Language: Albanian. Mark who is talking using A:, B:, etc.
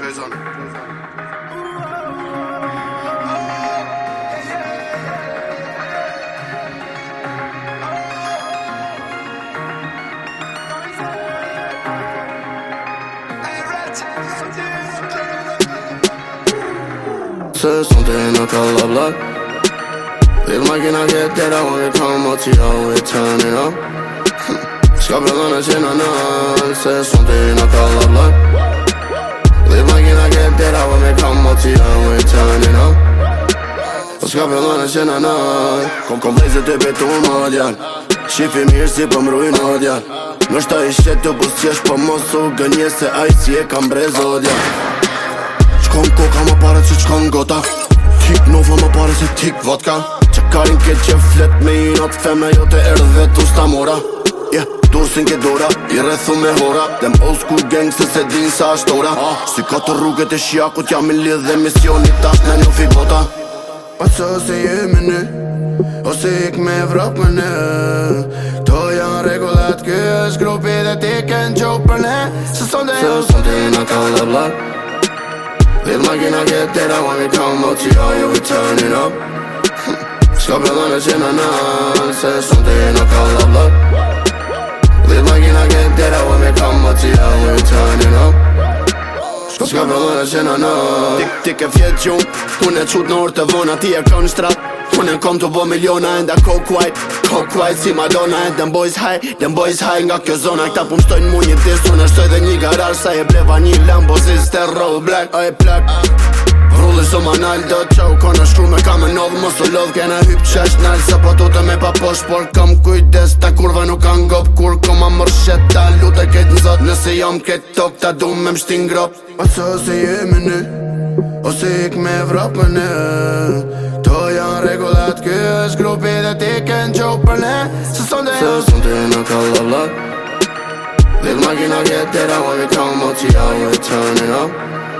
A: Dre's on Said something I call up luck. If Mike and I get dead. I wanna come up to y'all with turn it up. Scuffling on a chin, I know. Said something I call up luck. ta vë me kam më të jam e të një në Po s'ka fillon në që në nërë Kom kom blejzë të petu më djarë Shifi mirë si pëm rruj në djarë Nështë ta i shqetë të bus qesh për po mosu gënje Se ajë si e kam brez o djarë Qkom koka më pare që qkon gota Tik nova më pare se tik vodka Qekarin ke që flet me i not Feme jo të erdhe tu sta mora yeah Dursin ke dora, i rrethu me hora Dem old school gang se se din sa është ah. Si ka të rrugët e shiakut jam i lidh dhe misionit ta Në në fi bota se ose jemi në Ose ik me vrap me në To janë regullat kë është grupi dhe ti kënë Se sonde dhe jo Se ose ti në ka dhe blak Lidh get dead, I wanna come out to you, we turning up Shka për dhe në në Se sonde dhe jo ka dhe get out me they come up to you and up Shka vrëllë në gjena në Tik, tik e fjetë gjumë Unë e qutë në orë të vona ti e kën shtratë Unë e kom të bo miliona enda coke white Coke white si Madonna e them boys high Them boys high nga kjo zona Këta pun shtojnë mu një disë Unë e shtoj dhe një garar Sa e bleva një lambo si roll black A e plak rullin së më nalë Do të që u konë shkru me kamë në dhë mos të lodhë Kena hypë që është nalë Se po të të me paposh Por kam kujdes ta kurve nuk kanë gopë Kur koma më rëshet ta lutë e këtë nëzot Nëse jam këtë tokë ta du me mështin grop Ose ose jemi në Ose ik me vrapë në To janë regullat Ky është grupi dhe ti kënë qopë për ne Se sonë dhe jam Se sonë të në kallallat Lidh makina vjetë Dera vojë të më të që